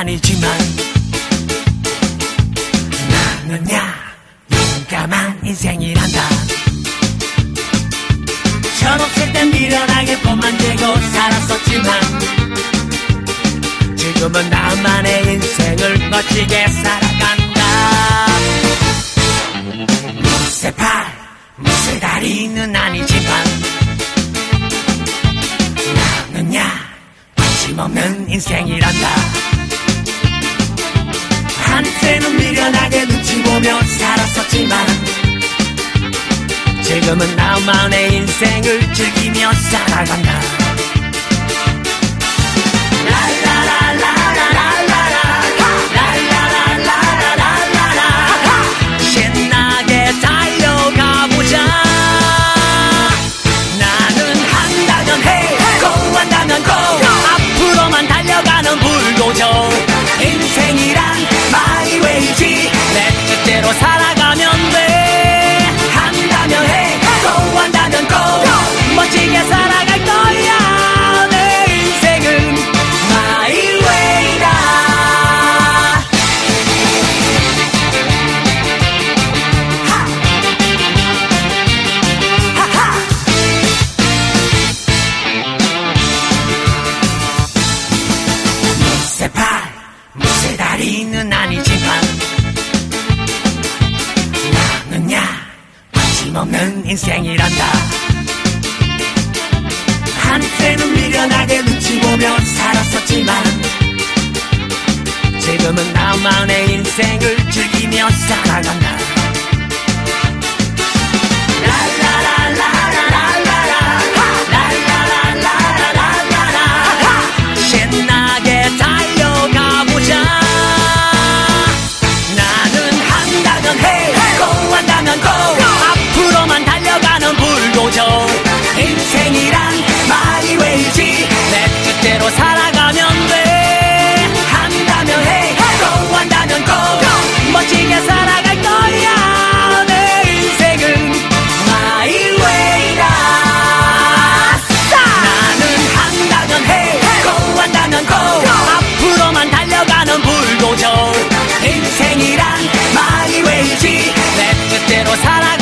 아니지만 나는야 용감한 인생이란다. 철없을 땐 미련하게 봄만 되고 살았었지만 지금은 나만의 인생을 멋지게 살아간다. 무쇠팔 무쇠다리는 아니지만 거침없는 인생이란다. 한때는 미련하게 눈치 보며 살았었지만 지금은 나만의 인생을 즐기며 살아간다 살아가면 돼 한다면 해, 고 한다면 고 멋지게 살아갈 거야 내 인생은 마이웨이다 하하 무쇠팔 무쇠다리는 아니지만 거침없는 인생이란다. 한때는 미련하게 눈치 보며 살았었지만 지금은 나만의 인생을 즐기며 살아간다 から